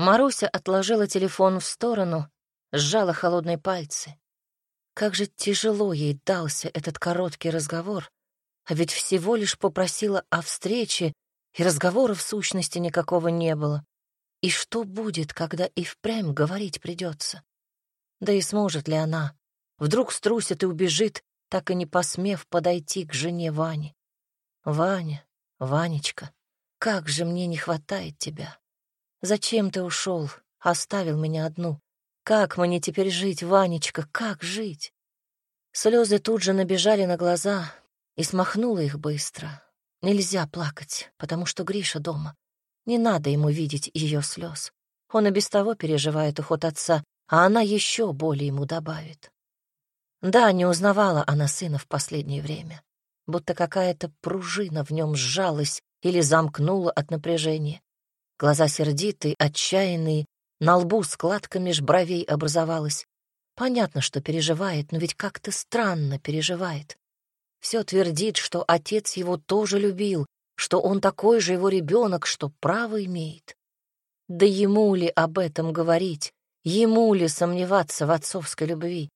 Маруся отложила телефон в сторону, сжала холодные пальцы. Как же тяжело ей дался этот короткий разговор, а ведь всего лишь попросила о встрече, и разговора в сущности никакого не было. И что будет, когда и впрямь говорить придется? Да и сможет ли она? Вдруг струсит и убежит, так и не посмев подойти к жене Вани. Ваня, Ванечка, как же мне не хватает тебя. Зачем ты ушел, оставил меня одну? Как мне теперь жить, Ванечка, как жить? Слезы тут же набежали на глаза, и смахнула их быстро. Нельзя плакать, потому что Гриша дома. Не надо ему видеть ее слез. Он и без того переживает уход отца, а она еще более ему добавит. Да, не узнавала она сына в последнее время, будто какая-то пружина в нем сжалась или замкнула от напряжения. Глаза сердитые, отчаянные, на лбу складка меж бровей образовалась. Понятно, что переживает, но ведь как-то странно переживает. Все твердит, что отец его тоже любил, что он такой же его ребенок, что право имеет. Да ему ли об этом говорить? Ему ли сомневаться в отцовской любви?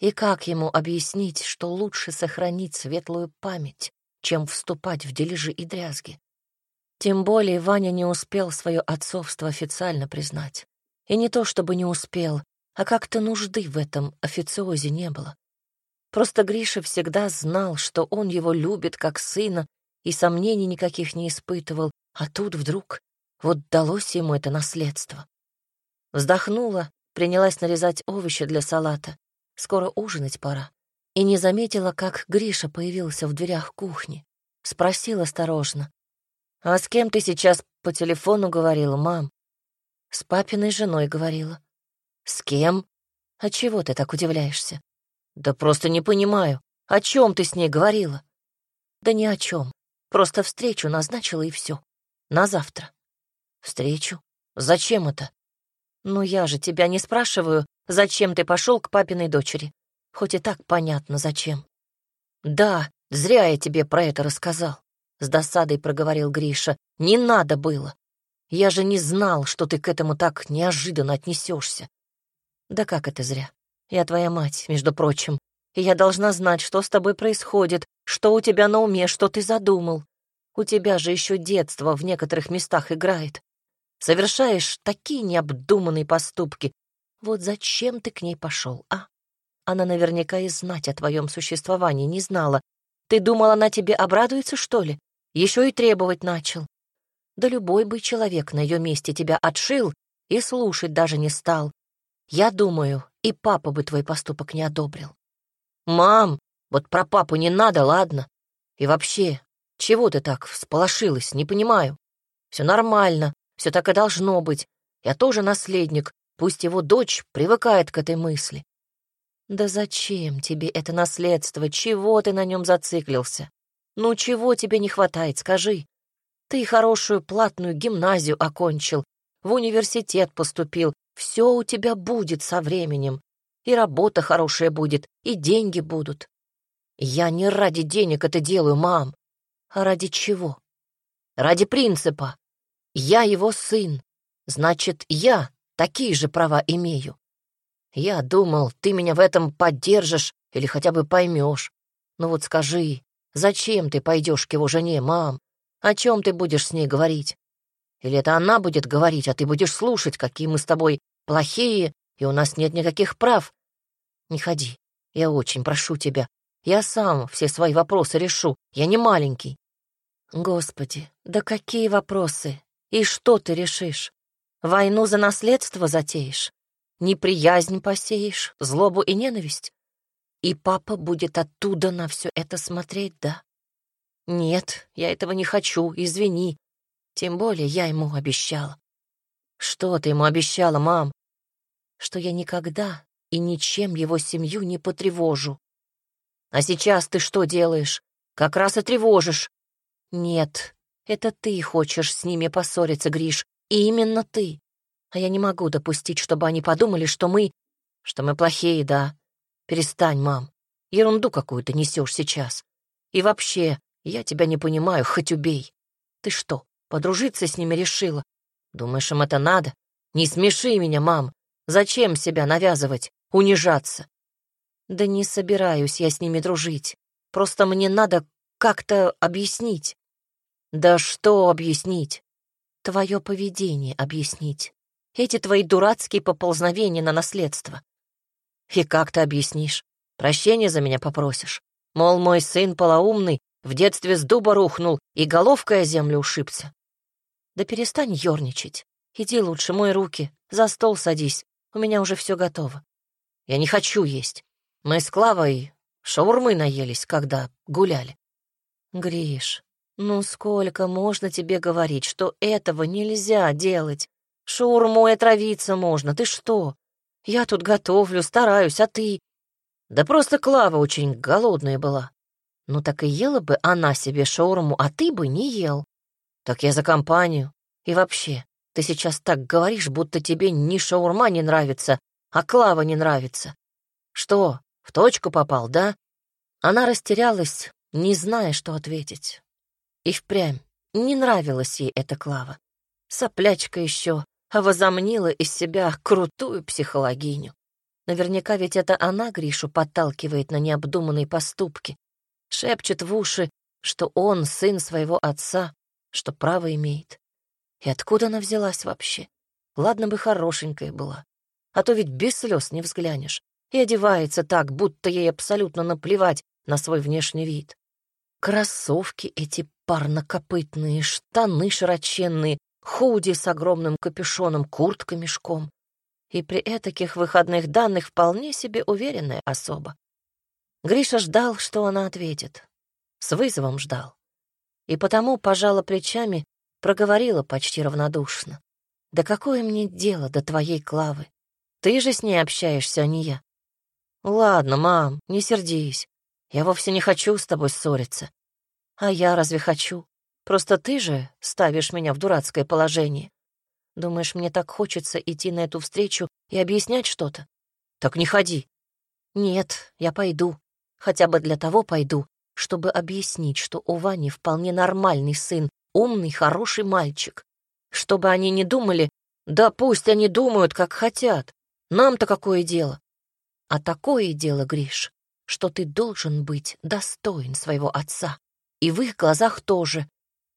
И как ему объяснить, что лучше сохранить светлую память, чем вступать в дележи и дрязги? Тем более Ваня не успел свое отцовство официально признать. И не то чтобы не успел, а как-то нужды в этом официозе не было. Просто Гриша всегда знал, что он его любит как сына, и сомнений никаких не испытывал, а тут вдруг вот далось ему это наследство. Вздохнула, принялась нарезать овощи для салата. Скоро ужинать пора. И не заметила, как Гриша появился в дверях кухни. Спросил осторожно. «А с кем ты сейчас по телефону говорила, мам?» «С папиной женой говорила». «С кем? А чего ты так удивляешься?» «Да просто не понимаю. О чем ты с ней говорила?» «Да ни о чем. Просто встречу назначила и все. На завтра». «Встречу? Зачем это?» «Ну я же тебя не спрашиваю, зачем ты пошел к папиной дочери. Хоть и так понятно, зачем». «Да, зря я тебе про это рассказал. — с досадой проговорил Гриша. «Не надо было. Я же не знал, что ты к этому так неожиданно отнесешься. «Да как это зря? Я твоя мать, между прочим, и я должна знать, что с тобой происходит, что у тебя на уме, что ты задумал. У тебя же еще детство в некоторых местах играет. Совершаешь такие необдуманные поступки. Вот зачем ты к ней пошел, а? Она наверняка и знать о твоем существовании не знала. Ты думал, она тебе обрадуется, что ли? Еще и требовать начал. Да любой бы человек на ее месте тебя отшил и слушать даже не стал. Я думаю, и папа бы твой поступок не одобрил. Мам, вот про папу не надо, ладно? И вообще, чего ты так всполошилась, не понимаю. Все нормально, все так и должно быть. Я тоже наследник, пусть его дочь привыкает к этой мысли. Да зачем тебе это наследство? Чего ты на нем зациклился? Ну чего тебе не хватает, скажи? Ты хорошую платную гимназию окончил, в университет поступил, все у тебя будет со временем. И работа хорошая будет, и деньги будут. Я не ради денег это делаю, мам. А ради чего? Ради принципа. Я его сын. Значит, я такие же права имею. Я думал, ты меня в этом поддержишь или хотя бы поймешь. Ну вот скажи, Зачем ты пойдешь к его жене, мам? О чем ты будешь с ней говорить? Или это она будет говорить, а ты будешь слушать, какие мы с тобой плохие, и у нас нет никаких прав? Не ходи, я очень прошу тебя. Я сам все свои вопросы решу, я не маленький. Господи, да какие вопросы? И что ты решишь? Войну за наследство затеешь? Неприязнь посеешь, злобу и ненависть? И папа будет оттуда на все это смотреть, да? Нет, я этого не хочу, извини. Тем более я ему обещала. Что ты ему обещала, мам? Что я никогда и ничем его семью не потревожу. А сейчас ты что делаешь? Как раз и тревожишь. Нет, это ты хочешь с ними поссориться, Гриш, и именно ты. А я не могу допустить, чтобы они подумали, что мы... Что мы плохие, да. Перестань, мам. Ерунду какую-то несешь сейчас. И вообще, я тебя не понимаю, хоть убей. Ты что, подружиться с ними решила? Думаешь, им это надо? Не смеши меня, мам. Зачем себя навязывать, унижаться? Да не собираюсь я с ними дружить. Просто мне надо как-то объяснить. Да что объяснить? Твое поведение объяснить. Эти твои дурацкие поползновения на наследство. И как ты объяснишь? Прощение за меня попросишь? Мол, мой сын полоумный, в детстве с дуба рухнул и головкой о землю ушибся. Да перестань ерничать. Иди лучше, мой руки, за стол садись. У меня уже все готово. Я не хочу есть. Мы с Клавой шаурмы наелись, когда гуляли. Гриш, ну сколько можно тебе говорить, что этого нельзя делать? Шаурмой отравиться можно, ты что? Я тут готовлю, стараюсь, а ты... Да просто Клава очень голодная была. Ну так и ела бы она себе шаурму, а ты бы не ел. Так я за компанию. И вообще, ты сейчас так говоришь, будто тебе ни шаурма не нравится, а Клава не нравится. Что, в точку попал, да? Она растерялась, не зная, что ответить. И впрямь не нравилась ей эта Клава. Соплячка еще, возомнила из себя крутую психологиню. Наверняка ведь это она Гришу подталкивает на необдуманные поступки. Шепчет в уши, что он сын своего отца, что право имеет. И откуда она взялась вообще? Ладно бы хорошенькая была. А то ведь без слез не взглянешь. И одевается так, будто ей абсолютно наплевать на свой внешний вид. Кроссовки эти парнокопытные, штаны широченные, худи с огромным капюшоном, куртка мешком. И при этаких выходных данных вполне себе уверенная особа. Гриша ждал, что она ответит. С вызовом ждал. И потому пожала плечами проговорила почти равнодушно. «Да какое мне дело до твоей Клавы? Ты же с ней общаешься, а не я». «Ладно, мам, не сердись. Я вовсе не хочу с тобой ссориться. А я разве хочу? Просто ты же ставишь меня в дурацкое положение. Думаешь, мне так хочется идти на эту встречу и объяснять что-то? Так не ходи. Нет, я пойду. Хотя бы для того пойду, чтобы объяснить, что у Вани вполне нормальный сын, умный, хороший мальчик. Чтобы они не думали, да пусть они думают, как хотят. Нам-то какое дело? А такое дело, Гриш, что ты должен быть достоин своего отца. И в их глазах тоже.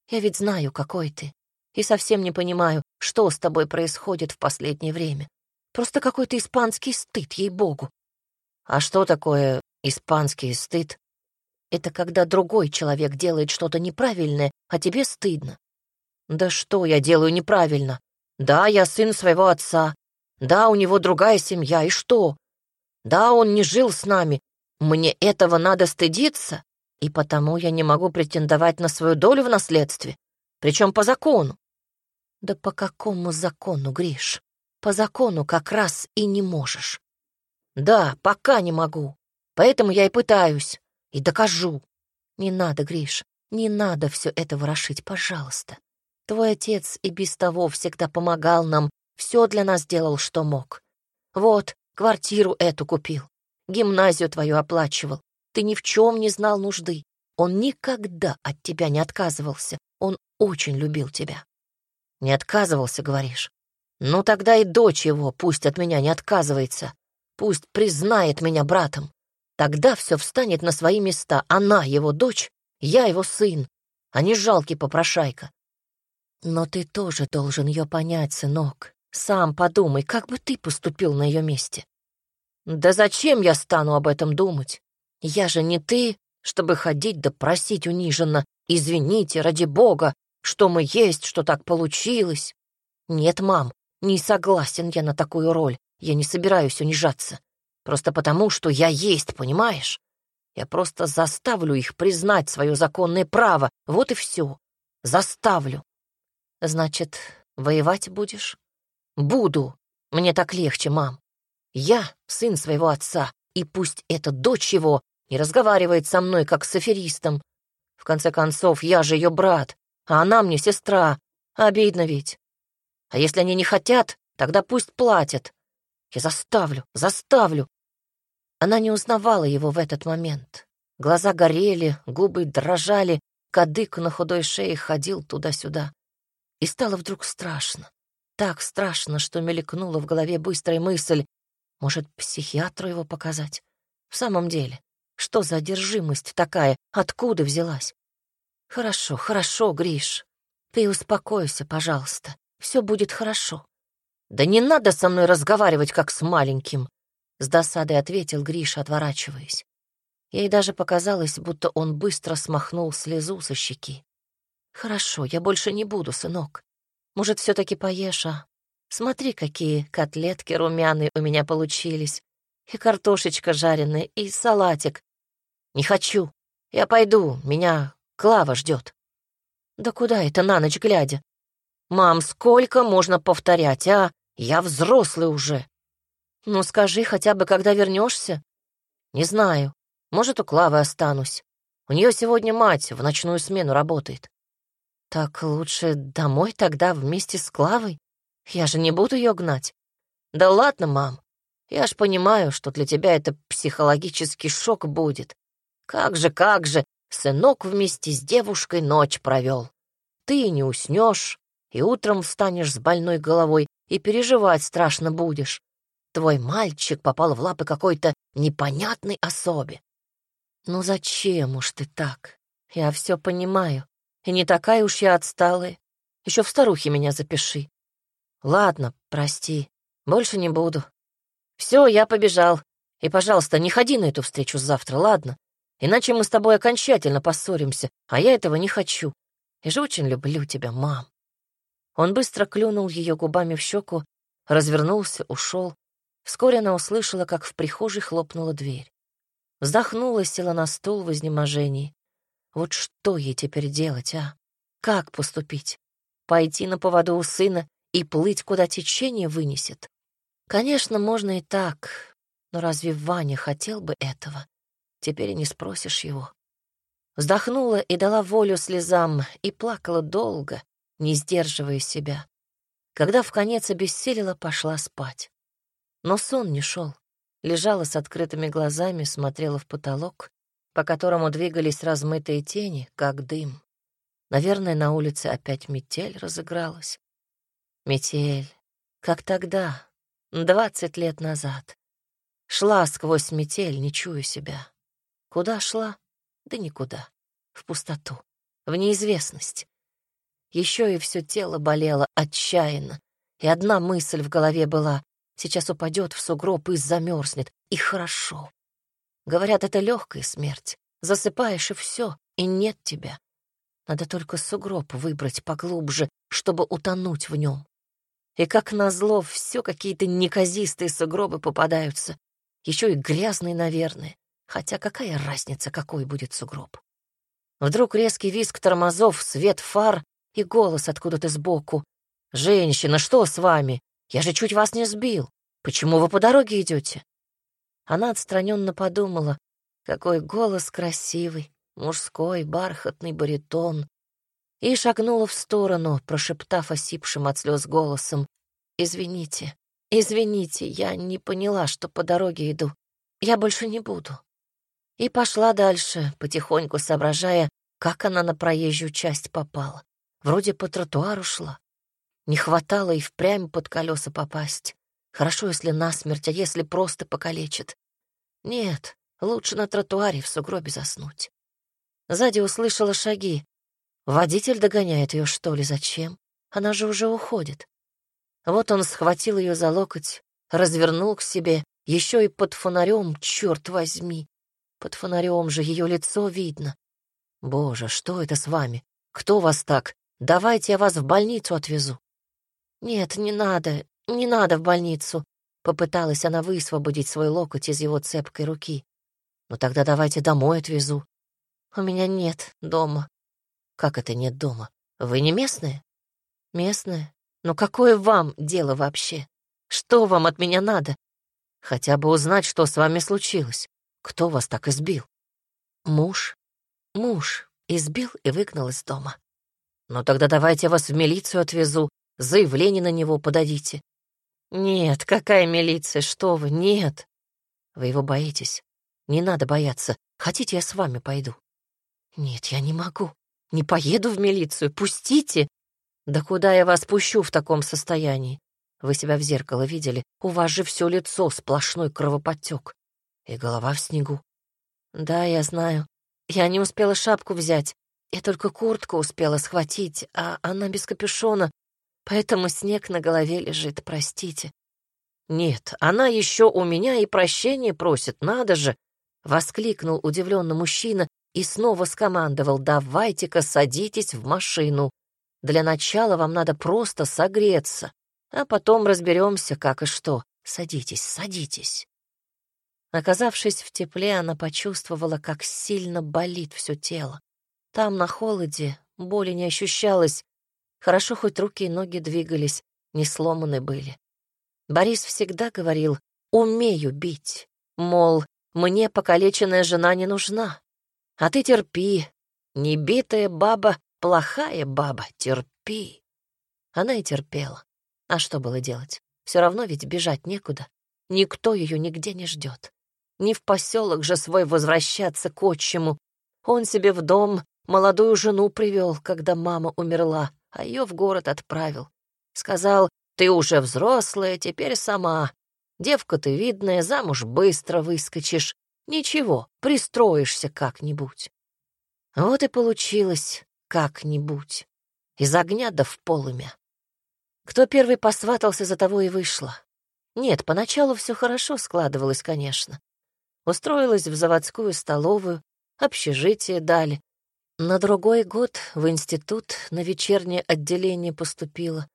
Я ведь знаю, какой ты. И совсем не понимаю, что с тобой происходит в последнее время. Просто какой-то испанский стыд, ей-богу. А что такое испанский стыд? Это когда другой человек делает что-то неправильное, а тебе стыдно. Да что я делаю неправильно? Да, я сын своего отца. Да, у него другая семья, и что? Да, он не жил с нами. Мне этого надо стыдиться, и потому я не могу претендовать на свою долю в наследстве, причем по закону. Да по какому закону, Гриш? По закону как раз и не можешь. Да, пока не могу. Поэтому я и пытаюсь. И докажу. Не надо, Гриш, не надо все это ворошить, пожалуйста. Твой отец и без того всегда помогал нам, все для нас делал, что мог. Вот, квартиру эту купил, гимназию твою оплачивал. Ты ни в чем не знал нужды. Он никогда от тебя не отказывался. Он очень любил тебя. Не отказывался, говоришь? Ну тогда и дочь его пусть от меня не отказывается. Пусть признает меня братом. Тогда все встанет на свои места. Она его дочь, я его сын, а не жалкий попрошайка. Но ты тоже должен ее понять, сынок. Сам подумай, как бы ты поступил на ее месте. Да зачем я стану об этом думать? Я же не ты, чтобы ходить да просить униженно. Извините, ради бога, что мы есть, что так получилось. Нет, мам, не согласен я на такую роль. Я не собираюсь унижаться. Просто потому, что я есть, понимаешь? Я просто заставлю их признать свое законное право. Вот и все. Заставлю. Значит, воевать будешь? Буду. Мне так легче, мам. Я сын своего отца, и пусть эта дочь его не разговаривает со мной, как с аферистом. В конце концов, я же ее брат, а она мне сестра. Обидно ведь. А если они не хотят, тогда пусть платят. Я заставлю, заставлю. Она не узнавала его в этот момент. Глаза горели, губы дрожали, кадык на худой шее ходил туда-сюда. И стало вдруг страшно. так страшно, что мелькнула в голове быстрая мысль. Может, психиатру его показать? В самом деле, что за одержимость такая? Откуда взялась? Хорошо, хорошо, Гриш. Ты успокойся, пожалуйста. Все будет хорошо. Да не надо со мной разговаривать, как с маленьким, с досадой ответил Гриша, отворачиваясь. Ей даже показалось, будто он быстро смахнул слезу со щеки. «Хорошо, я больше не буду, сынок. Может, все таки поешь, а? Смотри, какие котлетки румяные у меня получились. И картошечка жареная, и салатик. Не хочу. Я пойду, меня Клава ждет. Да куда это на ночь глядя? Мам, сколько можно повторять, а? Я взрослый уже. Ну, скажи хотя бы, когда вернешься. Не знаю. Может, у Клавы останусь. У нее сегодня мать в ночную смену работает. Так лучше домой тогда вместе с Клавой? Я же не буду ее гнать. Да ладно, мам. Я ж понимаю, что для тебя это психологический шок будет. Как же, как же, сынок вместе с девушкой ночь провел. Ты не уснешь, и утром встанешь с больной головой, и переживать страшно будешь. Твой мальчик попал в лапы какой-то непонятной особе. «Ну зачем уж ты так? Я все понимаю. И не такая уж я отсталая. Еще в старухе меня запиши. Ладно, прости, больше не буду. Все, я побежал. И, пожалуйста, не ходи на эту встречу завтра, ладно? Иначе мы с тобой окончательно поссоримся, а я этого не хочу. Я же очень люблю тебя, мам». Он быстро клюнул ее губами в щеку, развернулся, ушел. Вскоре она услышала, как в прихожей хлопнула дверь. Вздохнула, села на стул в изнеможении. Вот что ей теперь делать, а? Как поступить? Пойти на поводу у сына и плыть, куда течение вынесет? Конечно, можно и так, но разве Ваня хотел бы этого? Теперь и не спросишь его. Вздохнула и дала волю слезам, и плакала долго, не сдерживая себя. Когда в конец обессилила, пошла спать. Но сон не шел лежала с открытыми глазами, смотрела в потолок, по которому двигались размытые тени, как дым. Наверное, на улице опять метель разыгралась. Метель, как тогда, двадцать лет назад. Шла сквозь метель, не чуя себя. Куда шла? Да никуда. В пустоту, в неизвестность. Еще и все тело болело отчаянно, и одна мысль в голове была Сейчас упадет в сугроб и замерзнет. И хорошо. Говорят, это легкая смерть. Засыпаешь, и все, и нет тебя. Надо только сугроб выбрать поглубже, чтобы утонуть в нем. И как назло, все какие-то неказистые сугробы попадаются. Еще и грязные, наверное. Хотя какая разница, какой будет сугроб? Вдруг резкий визг тормозов, свет фар и голос откуда-то сбоку. «Женщина, что с вами? Я же чуть вас не сбил. Почему вы по дороге идете? Она отстраненно подумала, какой голос красивый, мужской, бархатный баритон, и шагнула в сторону, прошептав осипшим от слез голосом. «Извините, извините, я не поняла, что по дороге иду. Я больше не буду». И пошла дальше, потихоньку соображая, как она на проезжую часть попала. Вроде по тротуару шла. Не хватало и впрямь под колеса попасть. Хорошо, если насмерть, а если просто покалечит. Нет, лучше на тротуаре в сугробе заснуть. Сзади услышала шаги. Водитель догоняет ее, что ли, зачем? Она же уже уходит. Вот он схватил ее за локоть, развернул к себе, еще и под фонарем, черт возьми. Под фонарем же ее лицо видно. Боже, что это с вами? Кто вас так? Давайте я вас в больницу отвезу. «Нет, не надо, не надо в больницу», — попыталась она высвободить свой локоть из его цепкой руки. «Ну тогда давайте домой отвезу». «У меня нет дома». «Как это нет дома? Вы не местная?» «Местная? Но какое вам дело вообще? Что вам от меня надо? Хотя бы узнать, что с вами случилось. Кто вас так избил?» «Муж. Муж избил и выгнал из дома». «Ну тогда давайте вас в милицию отвезу, Заявление на него подадите. Нет, какая милиция, что вы, нет. Вы его боитесь. Не надо бояться. Хотите, я с вами пойду? Нет, я не могу. Не поеду в милицию. Пустите. Да куда я вас пущу в таком состоянии? Вы себя в зеркало видели? У вас же все лицо сплошной кровоподтек. И голова в снегу. Да, я знаю. Я не успела шапку взять. Я только куртку успела схватить, а она без капюшона, поэтому снег на голове лежит, простите. Нет, она еще у меня и прощения просит, надо же! Воскликнул удивленно мужчина и снова скомандовал «Давайте-ка садитесь в машину. Для начала вам надо просто согреться, а потом разберемся, как и что. Садитесь, садитесь». Оказавшись в тепле, она почувствовала, как сильно болит все тело. Там, на холоде, боли не ощущалось. Хорошо, хоть руки и ноги двигались, не сломаны были. Борис всегда говорил «умею бить», мол, мне покалеченная жена не нужна. А ты терпи. Небитая баба — плохая баба. Терпи. Она и терпела. А что было делать? Все равно ведь бежать некуда. Никто ее нигде не ждет. Не в поселок же свой возвращаться к отчиму. Он себе в дом молодую жену привел, когда мама умерла, а ее в город отправил. Сказал, ты уже взрослая, теперь сама. Девка ты видная, замуж быстро выскочишь. Ничего, пристроишься как-нибудь. Вот и получилось как-нибудь. Из огня да в полымя. Кто первый посватался, за того и вышло. Нет, поначалу все хорошо складывалось, конечно. Устроилась в заводскую столовую, общежитие дали. На другой год в институт на вечернее отделение поступила.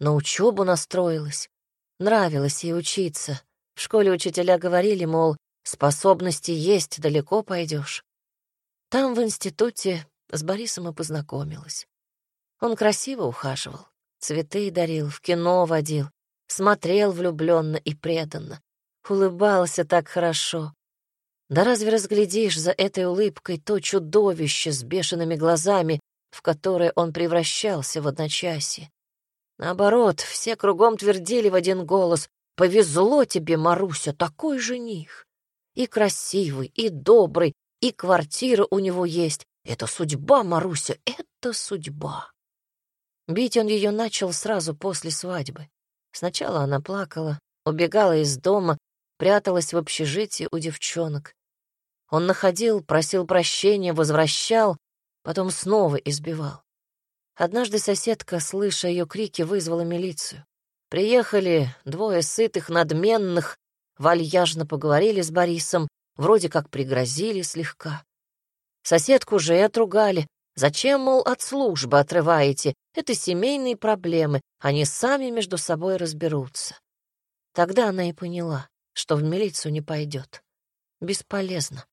На учебу настроилась. Нравилось ей учиться. В школе учителя говорили, мол, Способности есть, далеко пойдешь. Там, в институте, с Борисом и познакомилась. Он красиво ухаживал, цветы дарил, в кино водил, смотрел влюбленно и преданно, улыбался так хорошо. Да разве разглядишь за этой улыбкой то чудовище с бешеными глазами, в которое он превращался в одночасье? Наоборот, все кругом твердили в один голос «Повезло тебе, Маруся, такой жених!» И красивый, и добрый, и квартира у него есть. Это судьба, Маруся, это судьба. Бить он ее начал сразу после свадьбы. Сначала она плакала, убегала из дома, пряталась в общежитии у девчонок. Он находил, просил прощения, возвращал, потом снова избивал. Однажды соседка, слыша ее крики, вызвала милицию. Приехали двое сытых, надменных, вальяжно поговорили с Борисом, вроде как пригрозили слегка. Соседку же и отругали. Зачем, мол, от службы отрываете? Это семейные проблемы, они сами между собой разберутся. Тогда она и поняла, что в милицию не пойдет. Бесполезно.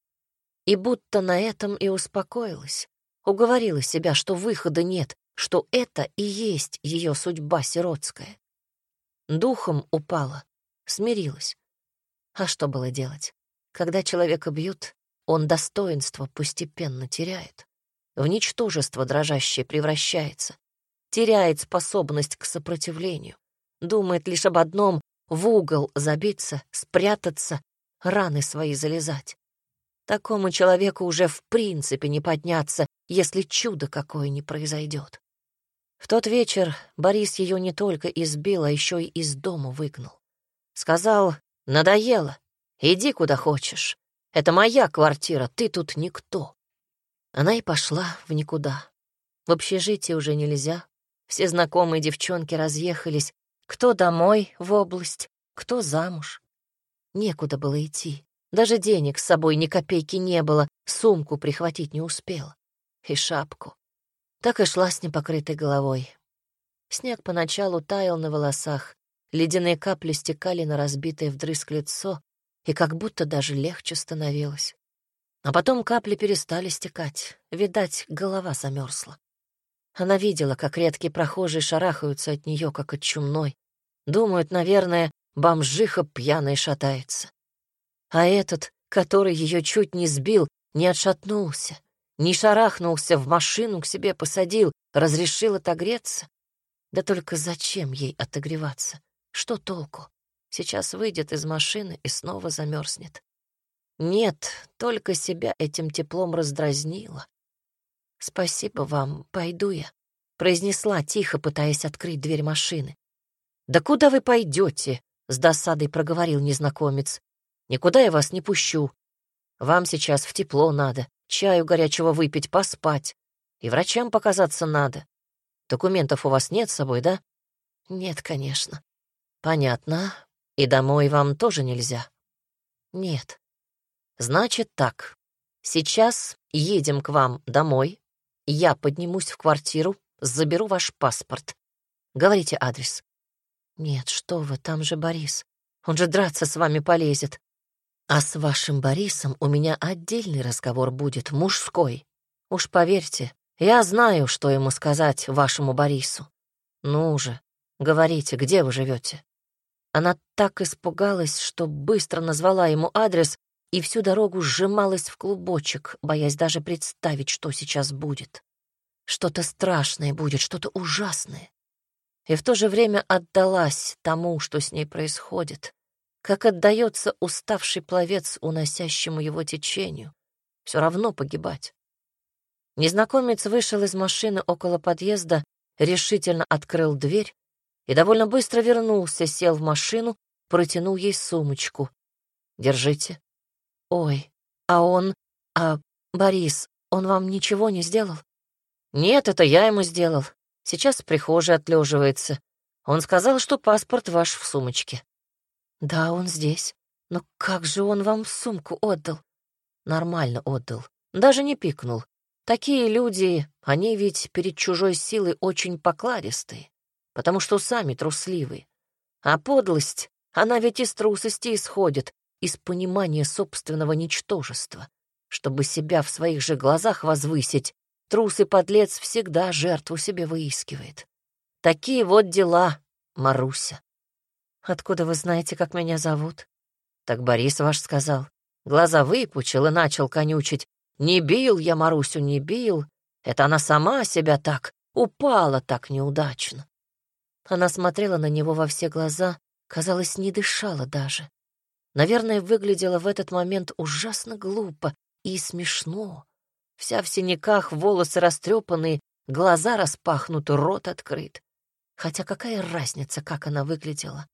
И будто на этом и успокоилась. Уговорила себя, что выхода нет, что это и есть ее судьба сиротская. Духом упала, смирилась. А что было делать? Когда человека бьют, он достоинство постепенно теряет. В ничтожество дрожащее превращается. Теряет способность к сопротивлению. Думает лишь об одном — в угол забиться, спрятаться, раны свои залезать. Такому человеку уже в принципе не подняться, если чудо какое не произойдет. В тот вечер Борис ее не только избил, а еще и из дома выгнал. Сказал, Надоело. Иди куда хочешь. Это моя квартира, ты тут никто. Она и пошла в никуда. В общежитие уже нельзя. Все знакомые девчонки разъехались. Кто домой в область, кто замуж. Некуда было идти. Даже денег с собой ни копейки не было, сумку прихватить не успела. И шапку. Так и шла с непокрытой головой. Снег поначалу таял на волосах, Ледяные капли стекали на разбитое вдрызг лицо, и как будто даже легче становилось. А потом капли перестали стекать. Видать, голова замерзла. Она видела, как редкие прохожие шарахаются от нее, как от чумной. Думают, наверное, бомжиха пьяной шатается. А этот, который ее чуть не сбил, не отшатнулся, не шарахнулся, в машину к себе посадил, разрешил отогреться. Да только зачем ей отогреваться? Что толку? Сейчас выйдет из машины и снова замерзнет. Нет, только себя этим теплом раздразнила. Спасибо вам, пойду я. произнесла тихо, пытаясь открыть дверь машины. «Да куда вы пойдете?» — с досадой проговорил незнакомец. «Никуда я вас не пущу. Вам сейчас в тепло надо, чаю горячего выпить, поспать. И врачам показаться надо. Документов у вас нет с собой, да?» «Нет, конечно». «Понятно. И домой вам тоже нельзя?» «Нет». «Значит так. Сейчас едем к вам домой. Я поднимусь в квартиру, заберу ваш паспорт. Говорите адрес». «Нет, что вы, там же Борис. Он же драться с вами полезет. А с вашим Борисом у меня отдельный разговор будет, мужской. Уж поверьте, я знаю, что ему сказать вашему Борису. Ну же, говорите, где вы живете? Она так испугалась, что быстро назвала ему адрес и всю дорогу сжималась в клубочек, боясь даже представить, что сейчас будет. Что-то страшное будет, что-то ужасное. И в то же время отдалась тому, что с ней происходит, как отдается уставший пловец уносящему его течению. Все равно погибать. Незнакомец вышел из машины около подъезда, решительно открыл дверь и довольно быстро вернулся, сел в машину, протянул ей сумочку. «Держите». «Ой, а он... А Борис, он вам ничего не сделал?» «Нет, это я ему сделал. Сейчас в прихожей отлеживается. Он сказал, что паспорт ваш в сумочке». «Да, он здесь. Но как же он вам сумку отдал?» «Нормально отдал. Даже не пикнул. Такие люди, они ведь перед чужой силой очень покладистые потому что сами трусливы. А подлость, она ведь из трусости исходит, из понимания собственного ничтожества. Чтобы себя в своих же глазах возвысить, трус и подлец всегда жертву себе выискивает. Такие вот дела, Маруся. Откуда вы знаете, как меня зовут? Так Борис ваш сказал. Глаза выпучил и начал конючить. Не бил я Марусю, не бил. Это она сама себя так, упала так неудачно. Она смотрела на него во все глаза, казалось, не дышала даже. Наверное, выглядела в этот момент ужасно глупо и смешно. Вся в синяках, волосы растрепанные, глаза распахнуты, рот открыт. Хотя какая разница, как она выглядела?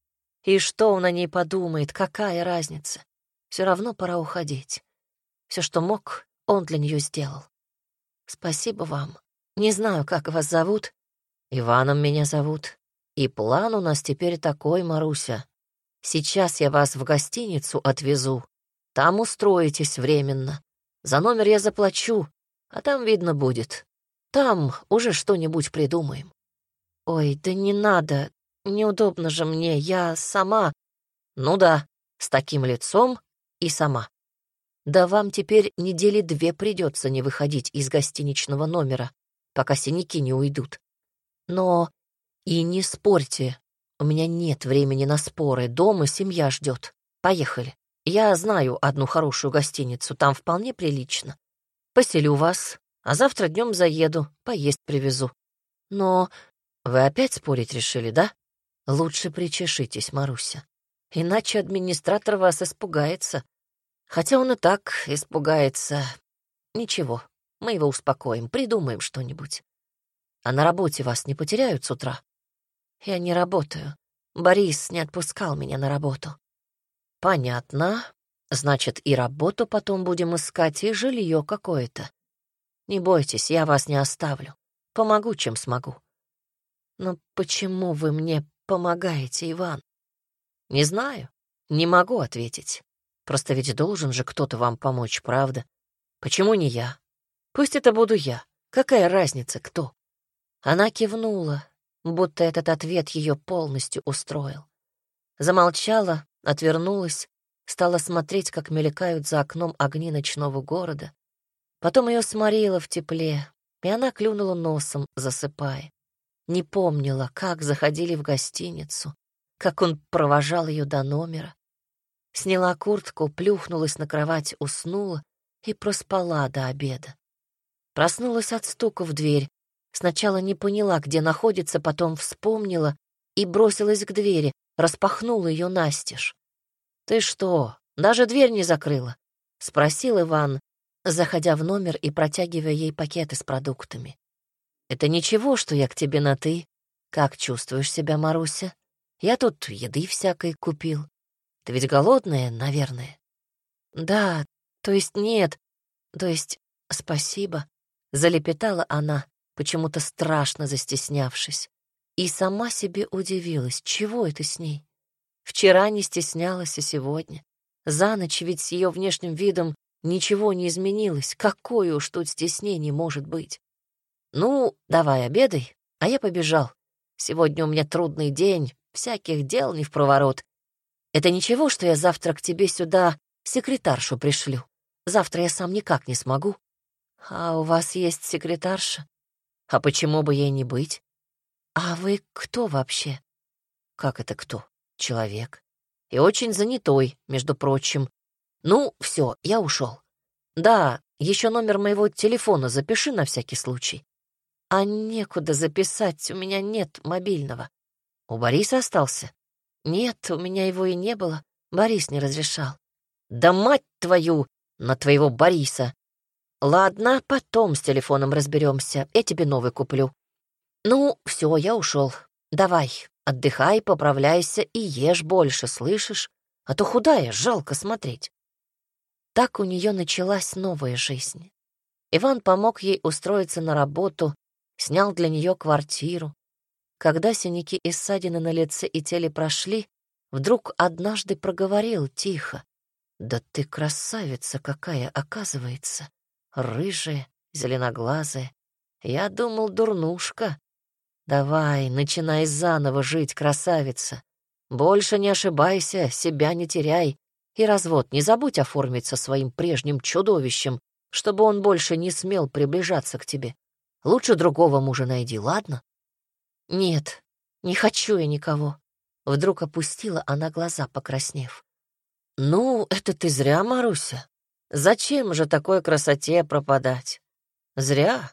И что он о ней подумает, какая разница? Все равно пора уходить. Все, что мог, он для нее сделал. Спасибо вам. Не знаю, как вас зовут. Иваном меня зовут. И план у нас теперь такой, Маруся. Сейчас я вас в гостиницу отвезу. Там устроитесь временно. За номер я заплачу, а там видно будет. Там уже что-нибудь придумаем. Ой, да не надо. Неудобно же мне, я сама. Ну да, с таким лицом и сама. Да вам теперь недели две придется не выходить из гостиничного номера, пока синяки не уйдут. Но и не спорьте. У меня нет времени на споры. Дома семья ждет. Поехали. Я знаю одну хорошую гостиницу, там вполне прилично. Поселю вас, а завтра днем заеду, поесть привезу. Но вы опять спорить решили, да? Лучше причешитесь, Маруся. Иначе администратор вас испугается. Хотя он и так испугается. Ничего, мы его успокоим, придумаем что-нибудь. А на работе вас не потеряют с утра? Я не работаю. Борис не отпускал меня на работу. Понятно. Значит, и работу потом будем искать, и жилье какое-то. Не бойтесь, я вас не оставлю. Помогу, чем смогу. Но почему вы мне помогаете, Иван? Не знаю. Не могу ответить. Просто ведь должен же кто-то вам помочь, правда? Почему не я? Пусть это буду я. Какая разница, кто? Она кивнула, будто этот ответ ее полностью устроил. Замолчала, отвернулась, стала смотреть, как мелькают за окном огни ночного города. Потом ее сморило в тепле, и она клюнула носом, засыпая. Не помнила, как заходили в гостиницу, как он провожал ее до номера. Сняла куртку, плюхнулась на кровать, уснула и проспала до обеда. Проснулась от стука в дверь, Сначала не поняла, где находится, потом вспомнила и бросилась к двери, распахнула ее настежь. «Ты что, даже дверь не закрыла?» — спросил Иван, заходя в номер и протягивая ей пакеты с продуктами. Это ничего, что я к тебе на «ты». Как чувствуешь себя, Маруся? Я тут еды всякой купил. Ты ведь голодная, наверное? Да, то есть нет, то есть спасибо. Залепетала она, почему-то страшно застеснявшись. И сама себе удивилась, чего это с ней. Вчера не стеснялась, а сегодня. За ночь ведь с ее внешним видом ничего не изменилось. Какое уж тут стеснение может быть? Ну, давай обедай, а я побежал. Сегодня у меня трудный день, всяких дел не в проворот. Это ничего, что я завтра к тебе сюда секретаршу пришлю. Завтра я сам никак не смогу. А у вас есть секретарша? А почему бы ей не быть? А вы кто вообще? Как это кто? Человек. И очень занятой, между прочим. Ну, все, я ушел. Да, еще номер моего телефона запиши на всякий случай. А некуда записать, у меня нет мобильного. У Бориса остался? Нет, у меня его и не было. Борис не разрешал. Да мать твою, на твоего Бориса! Ладно, потом с телефоном разберемся. Я тебе новый куплю. Ну, все, я ушел. Давай, отдыхай, поправляйся и ешь больше, слышишь? А то худая, жалко смотреть. Так у нее началась новая жизнь. Иван помог ей устроиться на работу, снял для нее квартиру. Когда синяки и ссадины на лице и теле прошли, вдруг однажды проговорил тихо. «Да ты красавица какая, оказывается! Рыжая, зеленоглазая. Я думал, дурнушка. Давай, начинай заново жить, красавица. Больше не ошибайся, себя не теряй. И развод не забудь оформить со своим прежним чудовищем, чтобы он больше не смел приближаться к тебе. Лучше другого мужа найди, ладно? Нет, не хочу я никого. Вдруг опустила она глаза, покраснев. Ну, это ты зря, Маруся. Зачем же такой красоте пропадать? Зря.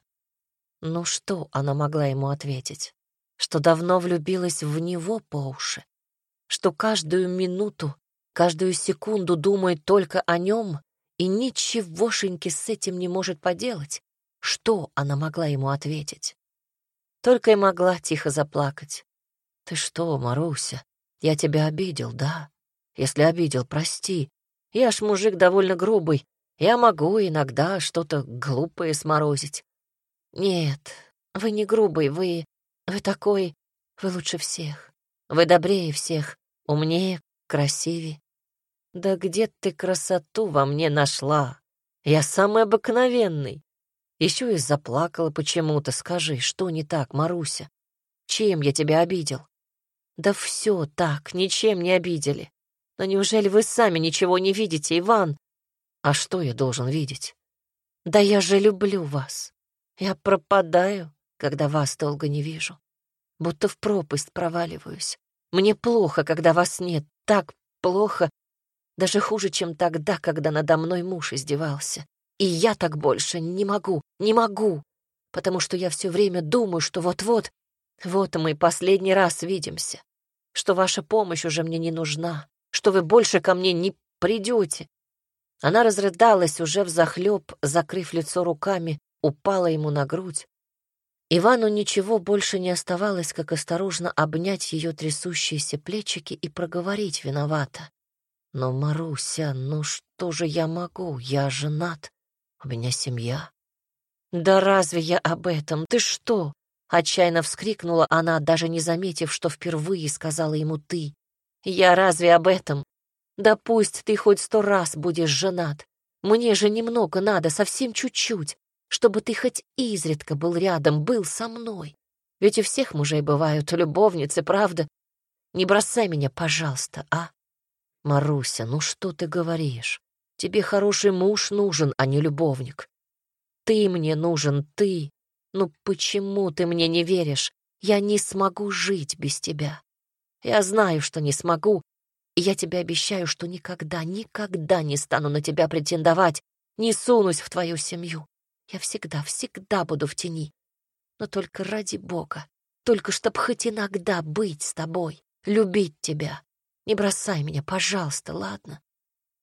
Ну что она могла ему ответить? Что давно влюбилась в него по уши? Что каждую минуту, каждую секунду думает только о нем и ничегошеньки с этим не может поделать? Что она могла ему ответить? Только и могла тихо заплакать. «Ты что, Маруся, я тебя обидел, да? Если обидел, прости. Я ж мужик довольно грубый. Я могу иногда что-то глупое сморозить. Нет, вы не грубый, вы... Вы такой... Вы лучше всех. Вы добрее всех, умнее, красивее. Да где ты красоту во мне нашла? Я самый обыкновенный. Еще и заплакала почему-то. Скажи, что не так, Маруся? Чем я тебя обидел? Да все так, ничем не обидели. Но неужели вы сами ничего не видите, Иван? А что я должен видеть? Да я же люблю вас. Я пропадаю, когда вас долго не вижу. Будто в пропасть проваливаюсь. Мне плохо, когда вас нет. Так плохо. Даже хуже, чем тогда, когда надо мной муж издевался. И я так больше не могу, не могу, потому что я все время думаю, что вот-вот, вот мы последний раз видимся, что ваша помощь уже мне не нужна, что вы больше ко мне не придете. Она разрыдалась уже взахлеб, закрыв лицо руками, упала ему на грудь. Ивану ничего больше не оставалось, как осторожно обнять ее трясущиеся плечики и проговорить виновато. «Но, Маруся, ну что же я могу? Я женат. У меня семья. Да разве я об этом? Ты что? Отчаянно вскрикнула она, даже не заметив, что впервые сказала ему «ты». «Я разве об этом? Да пусть ты хоть сто раз будешь женат. Мне же немного надо, совсем чуть-чуть, чтобы ты хоть изредка был рядом, был со мной. Ведь у всех мужей бывают любовницы, правда? Не бросай меня, пожалуйста, а? Маруся, ну что ты говоришь? Тебе хороший муж нужен, а не любовник. Ты мне нужен, ты. Ну почему ты мне не веришь? Я не смогу жить без тебя. Я знаю, что не смогу, и я тебе обещаю, что никогда, никогда не стану на тебя претендовать, не сунусь в твою семью. Я всегда, всегда буду в тени. Но только ради Бога, только чтоб хоть иногда быть с тобой, любить тебя. Не бросай меня, пожалуйста, ладно?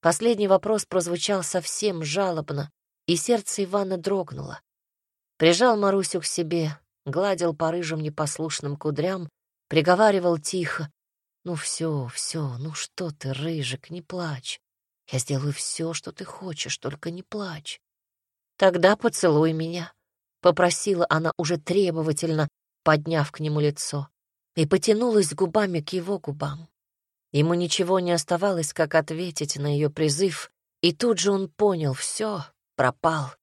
Последний вопрос прозвучал совсем жалобно, и сердце Ивана дрогнуло. Прижал Марусю к себе, гладил по рыжим непослушным кудрям, приговаривал тихо. «Ну все, все, ну что ты, рыжик, не плачь. Я сделаю все, что ты хочешь, только не плачь. Тогда поцелуй меня», — попросила она уже требовательно, подняв к нему лицо, и потянулась губами к его губам. Ему ничего не оставалось, как ответить на ее призыв, и тут же он понял — все, пропал.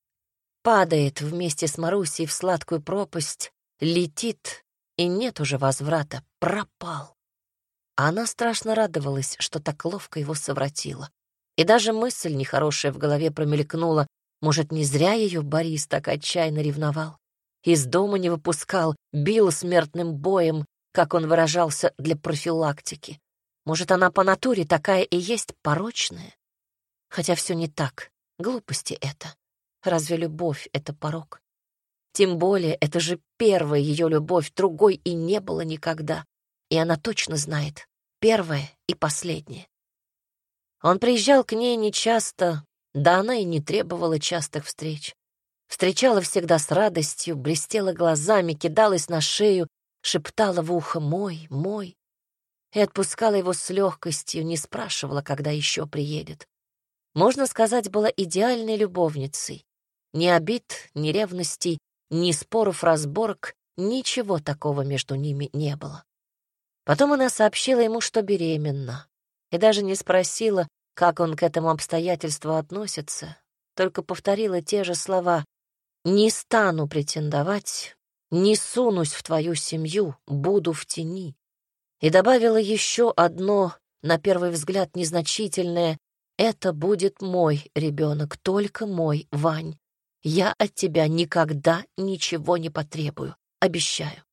Падает вместе с Марусей в сладкую пропасть, летит, и нет уже возврата, пропал. Она страшно радовалась, что так ловко его совратила. И даже мысль нехорошая в голове промелькнула, может, не зря ее Борис так отчаянно ревновал. Из дома не выпускал, бил смертным боем, как он выражался, для профилактики. Может, она по натуре такая и есть порочная? Хотя все не так. Глупости это. Разве любовь — это порок? Тем более, это же первая ее любовь, другой и не было никогда. И она точно знает. Первая и последняя. Он приезжал к ней нечасто, да она и не требовала частых встреч. Встречала всегда с радостью, блестела глазами, кидалась на шею, шептала в ухо «мой, мой» и отпускала его с легкостью, не спрашивала, когда еще приедет. Можно сказать, была идеальной любовницей. Ни обид, ни ревностей, ни споров, разборок, ничего такого между ними не было. Потом она сообщила ему, что беременна, и даже не спросила, как он к этому обстоятельству относится, только повторила те же слова «Не стану претендовать, не сунусь в твою семью, буду в тени» и добавила еще одно, на первый взгляд, незначительное «Это будет мой ребенок, только мой, Вань. Я от тебя никогда ничего не потребую, обещаю».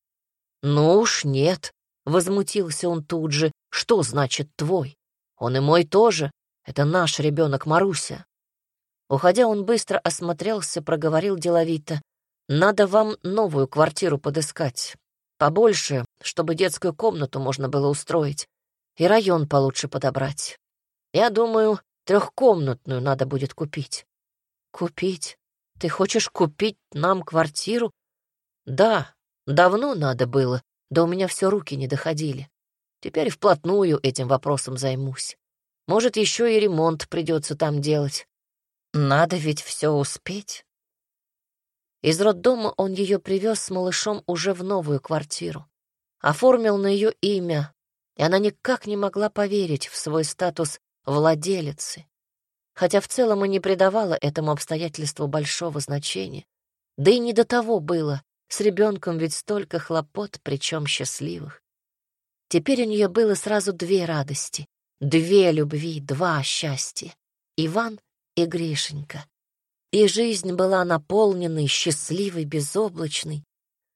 «Ну уж нет», — возмутился он тут же, «что значит твой? Он и мой тоже, это наш ребенок Маруся». Уходя, он быстро осмотрелся, проговорил деловито. «Надо вам новую квартиру подыскать. Побольше, чтобы детскую комнату можно было устроить. И район получше подобрать. Я думаю, трехкомнатную надо будет купить. Купить? Ты хочешь купить нам квартиру? Да, давно надо было, да у меня все руки не доходили. Теперь вплотную этим вопросом займусь. Может, еще и ремонт придется там делать. Надо ведь все успеть. Из роддома он ее привез с малышом уже в новую квартиру. Оформил на ее имя, и она никак не могла поверить в свой статус владелицы. Хотя в целом и не придавала этому обстоятельству большого значения. Да и не до того было, с ребенком ведь столько хлопот, причем счастливых. Теперь у нее было сразу две радости, две любви, два счастья — Иван и Гришенька и жизнь была наполненной, счастливой, безоблачной,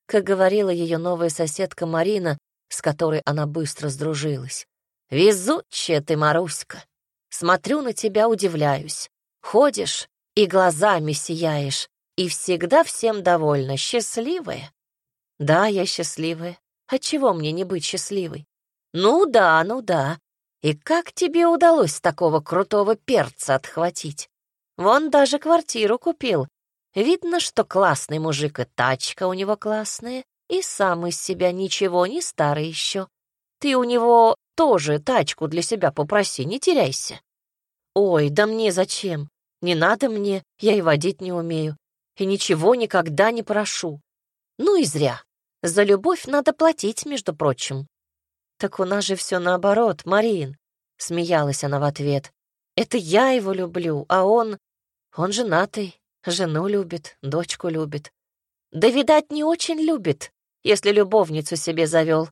как говорила ее новая соседка Марина, с которой она быстро сдружилась. «Везучая ты, Маруська! Смотрю на тебя, удивляюсь. Ходишь и глазами сияешь, и всегда всем довольна, счастливая». «Да, я счастливая. Отчего мне не быть счастливой?» «Ну да, ну да. И как тебе удалось такого крутого перца отхватить? Вон даже квартиру купил. Видно, что классный мужик, и тачка у него классная, и сам из себя ничего не старый еще. Ты у него тоже тачку для себя попроси, не теряйся. Ой, да мне зачем? Не надо мне, я и водить не умею. И ничего никогда не прошу. Ну и зря. За любовь надо платить, между прочим. Так у нас же все наоборот, Марин, смеялась она в ответ. Это я его люблю, а он... Он женатый, жену любит, дочку любит. Да, видать, не очень любит, если любовницу себе завел.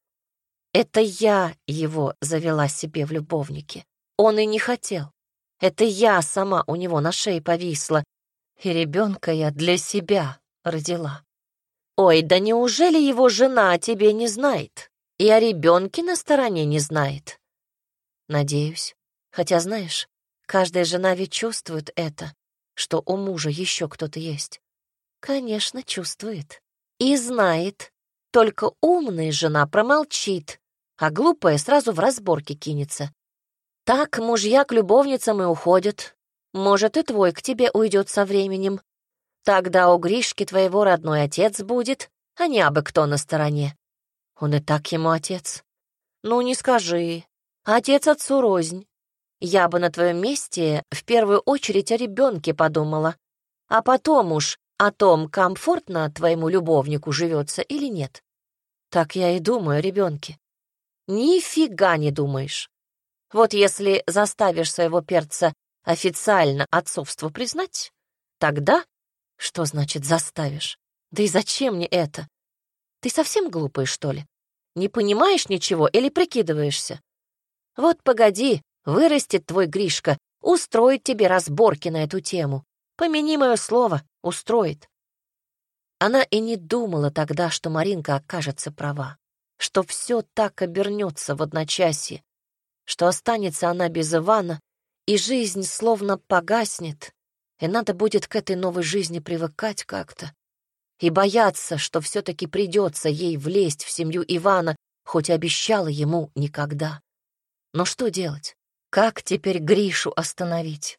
Это я его завела себе в любовнике. Он и не хотел. Это я сама у него на шее повисла, и ребенка я для себя родила. Ой, да неужели его жена о тебе не знает? И о ребенке на стороне не знает? Надеюсь. Хотя, знаешь, каждая жена ведь чувствует это, что у мужа еще кто-то есть? Конечно, чувствует. И знает. Только умная жена промолчит, а глупая сразу в разборке кинется. Так мужья к любовницам и уходят. Может, и твой к тебе уйдет со временем. Тогда у Гришки твоего родной отец будет, а не абы кто на стороне. Он и так ему отец. Ну, не скажи. Отец отцу рознь. Я бы на твоем месте в первую очередь о ребенке подумала, а потом уж о том, комфортно твоему любовнику живется или нет. Так я и думаю о ребенке. Нифига не думаешь. Вот если заставишь своего перца официально отцовство признать, тогда... Что значит заставишь? Да и зачем мне это? Ты совсем глупый, что ли? Не понимаешь ничего или прикидываешься? Вот погоди, вырастет твой Гришка, устроит тебе разборки на эту тему. Помяни мое слово, устроит. Она и не думала тогда, что Маринка окажется права, что все так обернется в одночасье, что останется она без Ивана, и жизнь словно погаснет, и надо будет к этой новой жизни привыкать как-то, и бояться, что все-таки придется ей влезть в семью Ивана, хоть и обещала ему никогда. Но что делать? Как теперь Гришу остановить?